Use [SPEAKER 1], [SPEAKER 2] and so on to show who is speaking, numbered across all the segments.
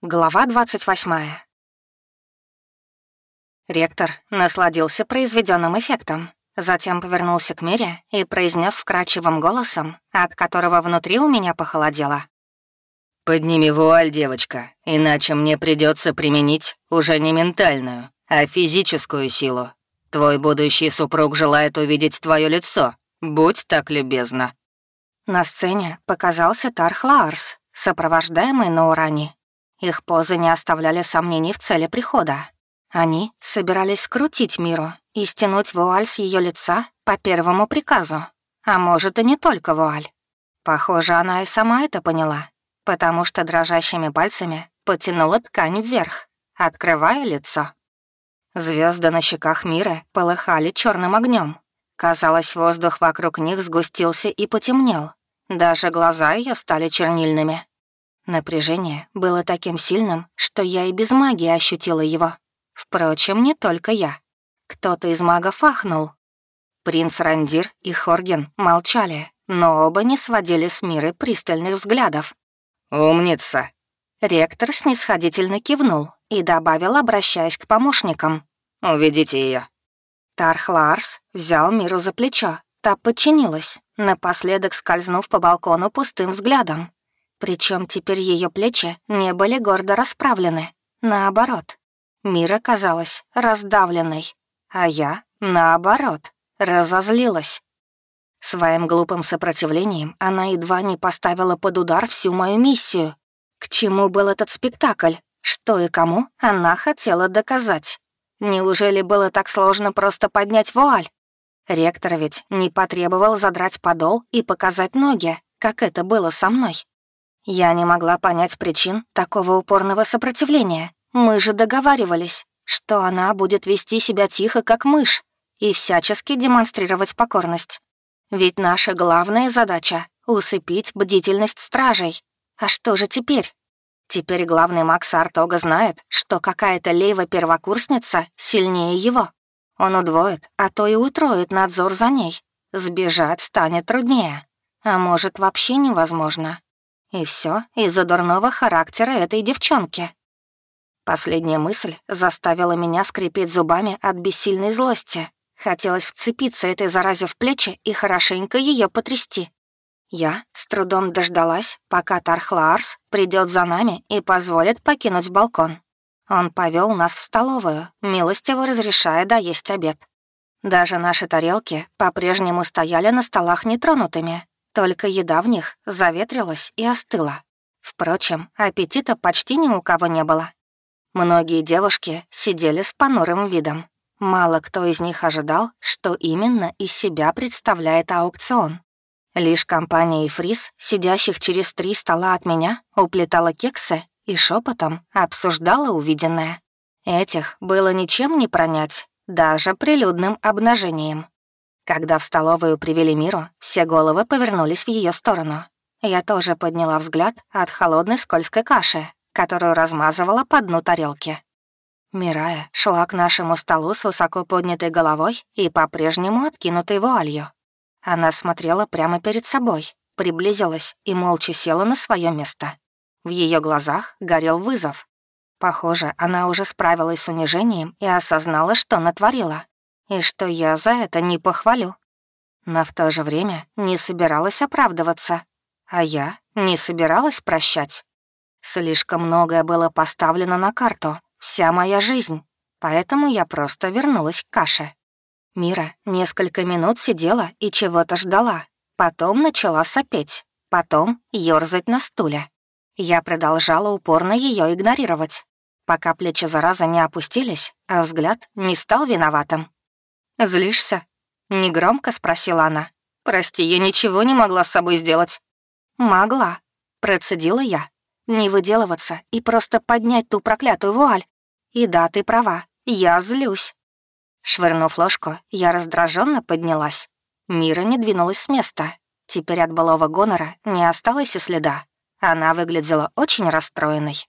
[SPEAKER 1] Глава 28. Ректор насладился произведенным эффектом, затем повернулся к Мире и произнес вкрадчивым голосом, от которого внутри у меня похолодело.
[SPEAKER 2] «Подними вуаль, девочка, иначе мне придется применить уже не ментальную, а физическую силу. Твой будущий супруг желает увидеть твое лицо. Будь так любезна».
[SPEAKER 1] На сцене показался Тарх Лаарс, сопровождаемый Наурани их позы не оставляли сомнений в цели прихода. Они собирались скрутить миру и стянуть вуаль с ее лица по первому приказу. А может, и не только вуаль. Похоже, она и сама это поняла, потому что дрожащими пальцами потянула ткань вверх, открывая лицо. Звезды на щеках мира полыхали черным огнем. Казалось, воздух вокруг них сгустился и потемнел. Даже глаза ее стали чернильными. Напряжение было таким сильным, что я и без магии ощутила его. Впрочем, не только я. Кто-то из магов ахнул. Принц Рандир и Хорген молчали, но оба не сводили с Миры пристальных взглядов.
[SPEAKER 2] «Умница!»
[SPEAKER 1] Ректор снисходительно кивнул и добавил, обращаясь к помощникам.
[SPEAKER 2] «Уведите ее.
[SPEAKER 1] Тарх Ларс взял Миру за плечо, та подчинилась, напоследок скользнув по балкону пустым взглядом. Причем теперь ее плечи не были гордо расправлены. Наоборот, Мира казалась раздавленной, а я, наоборот, разозлилась. Своим глупым сопротивлением она едва не поставила под удар всю мою миссию. К чему был этот спектакль? Что и кому она хотела доказать? Неужели было так сложно просто поднять вуаль? Ректор ведь не потребовал задрать подол и показать ноги, как это было со мной. Я не могла понять причин такого упорного сопротивления. Мы же договаривались, что она будет вести себя тихо, как мышь, и всячески демонстрировать покорность. Ведь наша главная задача — усыпить бдительность стражей. А что же теперь? Теперь главный Макс Артога знает, что какая-то лейва-первокурсница сильнее его. Он удвоит, а то и утроит надзор за ней. Сбежать станет труднее. А может, вообще невозможно. И все из-за дурного характера этой девчонки. Последняя мысль заставила меня скрипеть зубами от бессильной злости. Хотелось вцепиться этой заразе в плечи и хорошенько ее потрясти. Я с трудом дождалась, пока Тархлаарс придет за нами и позволит покинуть балкон. Он повел нас в столовую, милостиво разрешая доесть обед. Даже наши тарелки по-прежнему стояли на столах нетронутыми, только еда в них заветрилась и остыла. Впрочем, аппетита почти ни у кого не было. Многие девушки сидели с понурым видом. Мало кто из них ожидал, что именно из себя представляет аукцион. Лишь компания Ифрис, сидящих через три стола от меня, уплетала кексы и шепотом обсуждала увиденное. Этих было ничем не пронять, даже прилюдным обнажением. Когда в столовую привели Миру, все головы повернулись в ее сторону. Я тоже подняла взгляд от холодной скользкой каши, которую размазывала по дну тарелки. Мирая шла к нашему столу с высоко поднятой головой и по-прежнему откинутой вуалью. Она смотрела прямо перед собой, приблизилась и молча села на свое место. В ее глазах горел вызов. Похоже, она уже справилась с унижением и осознала, что натворила и что я за это не похвалю. Но в то же время не собиралась оправдываться, а я не собиралась прощать. Слишком многое было поставлено на карту, вся моя жизнь, поэтому я просто вернулась к каше. Мира несколько минут сидела и чего-то ждала, потом начала сопеть, потом ёрзать на стуле. Я продолжала упорно ее игнорировать, пока плечи зараза не опустились, а взгляд не стал виноватым. «Злишься?» — негромко спросила она. «Прости, я ничего не могла с собой сделать». «Могла», — процедила я. «Не выделываться и просто поднять ту проклятую вуаль. И да, ты права, я злюсь». Швырнув ложку, я раздраженно поднялась. Мира не двинулась с места. Теперь от былого гонора не осталось и следа. Она выглядела очень расстроенной.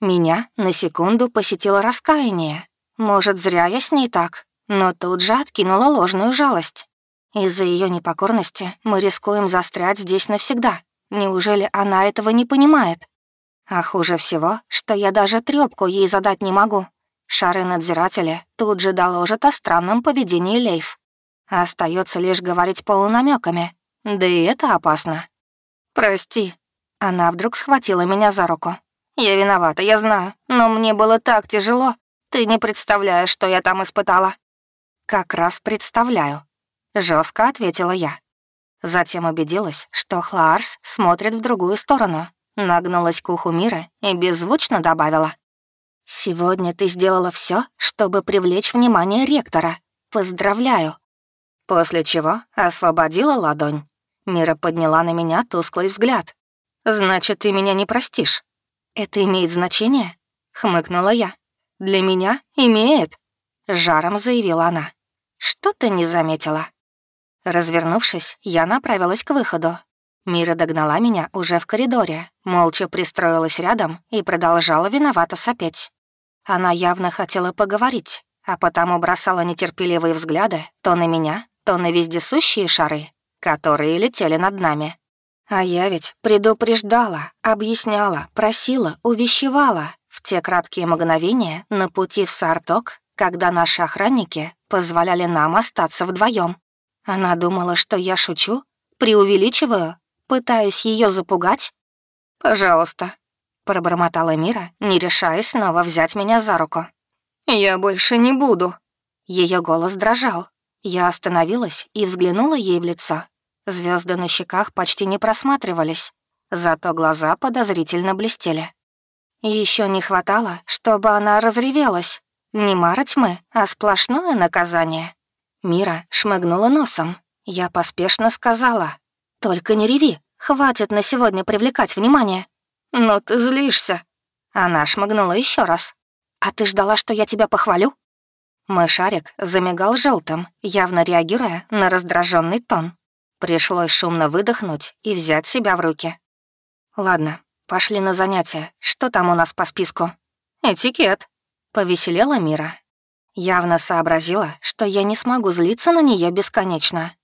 [SPEAKER 1] Меня на секунду посетило раскаяние. Может, зря я с ней так но тут же откинула ложную жалость. Из-за ее непокорности мы рискуем застрять здесь навсегда. Неужели она этого не понимает? А хуже всего, что я даже трёпку ей задать не могу. Шары-надзиратели тут же доложат о странном поведении Лейф. Остается лишь говорить полунамеками, да и это опасно. «Прости». Она вдруг схватила меня за руку. «Я виновата, я знаю, но мне было так тяжело. Ты не представляешь, что я там испытала». «Как раз представляю», — жестко ответила я. Затем убедилась, что Хлаарс смотрит в другую сторону, нагнулась к уху Мира и беззвучно добавила. «Сегодня ты сделала все, чтобы привлечь внимание ректора. Поздравляю!» После чего освободила ладонь. Мира подняла на меня тусклый взгляд. «Значит, ты меня не простишь?» «Это имеет значение?» — хмыкнула я. «Для меня имеет», — жаром заявила она. «Что ты не заметила?» Развернувшись, я направилась к выходу. Мира догнала меня уже в коридоре, молча пристроилась рядом и продолжала виновато сопеть. Она явно хотела поговорить, а потому бросала нетерпеливые взгляды то на меня, то на вездесущие шары, которые летели над нами. А я ведь предупреждала, объясняла, просила, увещевала в те краткие мгновения на пути в Сарток, когда наши охранники позволяли нам остаться вдвоем. Она думала, что я шучу, преувеличиваю, пытаюсь ее запугать. «Пожалуйста», — пробормотала Мира, не решаясь снова взять меня за руку. «Я больше не буду». Ее голос дрожал, я остановилась и взглянула ей в лицо. Звезды на щеках почти не просматривались, зато глаза подозрительно блестели. Еще не хватало, чтобы она разревелась. Не мара тьмы, а сплошное наказание. Мира шмыгнула носом. Я поспешно сказала. «Только не реви, хватит на сегодня привлекать внимание». «Но ты злишься». Она шмыгнула еще раз. «А ты ждала, что я тебя похвалю?» Мой шарик замигал желтым, явно реагируя на раздраженный тон. Пришлось шумно выдохнуть и взять себя в руки. «Ладно, пошли на занятия. Что там у нас по списку?» «Этикет», — повеселела Мира. Явно сообразила, что я не смогу злиться на нее бесконечно.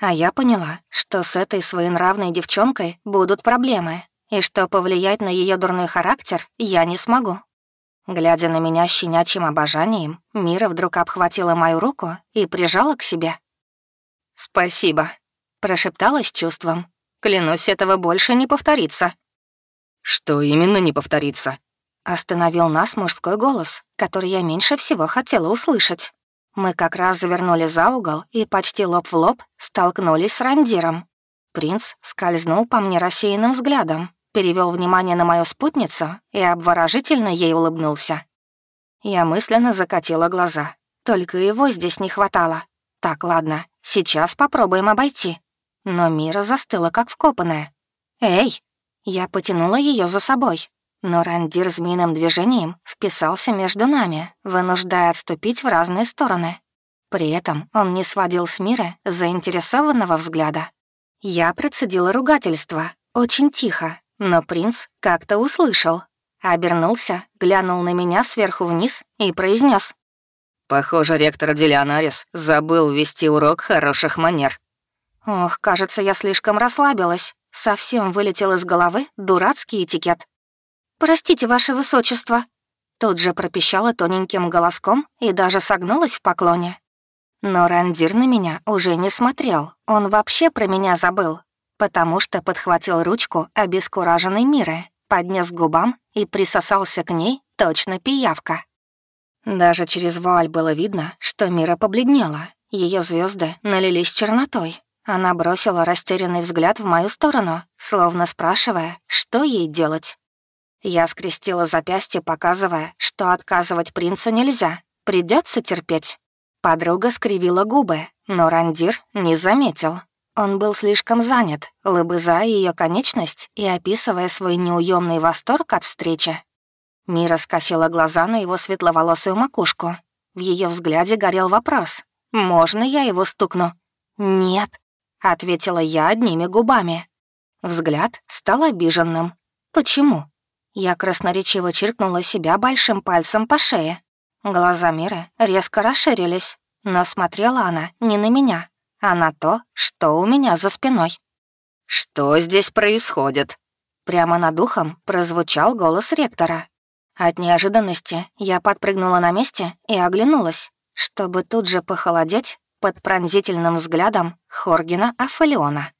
[SPEAKER 1] А я поняла, что с этой своенравной девчонкой будут проблемы, и что повлиять на ее дурной характер я не смогу. Глядя на меня щенячьим обожанием, Мира вдруг обхватила мою руку и прижала к себе. «Спасибо», — прошептала с чувством. «Клянусь, этого больше не повторится».
[SPEAKER 2] «Что именно не повторится?»
[SPEAKER 1] Остановил нас мужской голос, который я меньше всего хотела услышать. Мы как раз завернули за угол и почти лоб в лоб столкнулись с Рандиром. Принц скользнул по мне рассеянным взглядом, перевел внимание на мою спутницу и обворожительно ей улыбнулся. Я мысленно закатила глаза. Только его здесь не хватало. Так, ладно, сейчас попробуем обойти. Но Мира застыла, как вкопанная. «Эй!» Я потянула ее за собой. Но Рандир змеиным движением вписался между нами, вынуждая отступить в разные стороны. При этом он не сводил с Мира заинтересованного взгляда. Я процедила ругательство, очень тихо, но принц как-то услышал, обернулся, глянул на меня сверху вниз и произнес:
[SPEAKER 2] «Похоже, ректор Делионарис забыл вести урок хороших манер».
[SPEAKER 1] Ох, кажется, я слишком расслабилась. Совсем вылетел из головы дурацкий этикет. «Простите, ваше высочество». Тут же пропищала тоненьким голоском и даже согнулась в поклоне. Но Рандир на меня уже не смотрел, он вообще про меня забыл потому что подхватил ручку обескураженной Миры, поднес к губам и присосался к ней точно пиявка. Даже через вуаль было видно, что Мира побледнела. Ее звезды налились чернотой. Она бросила растерянный взгляд в мою сторону, словно спрашивая, что ей делать. Я скрестила запястье, показывая, что отказывать принцу нельзя, придется терпеть. Подруга скривила губы, но Рандир не заметил. Он был слишком занят, лобызая ее конечность и описывая свой неуемный восторг от встречи. Мира скосила глаза на его светловолосую макушку. В ее взгляде горел вопрос. «Можно я его стукну?» «Нет», — ответила я одними губами. Взгляд стал обиженным. «Почему?» Я красноречиво чиркнула себя большим пальцем по шее. Глаза Миры резко расширились, но смотрела она не на меня, а на то, что у меня за спиной.
[SPEAKER 2] «Что здесь происходит?»
[SPEAKER 1] прямо над ухом прозвучал голос ректора. От неожиданности я подпрыгнула на месте и оглянулась, чтобы тут же похолодеть под пронзительным взглядом Хоргина Афалиона.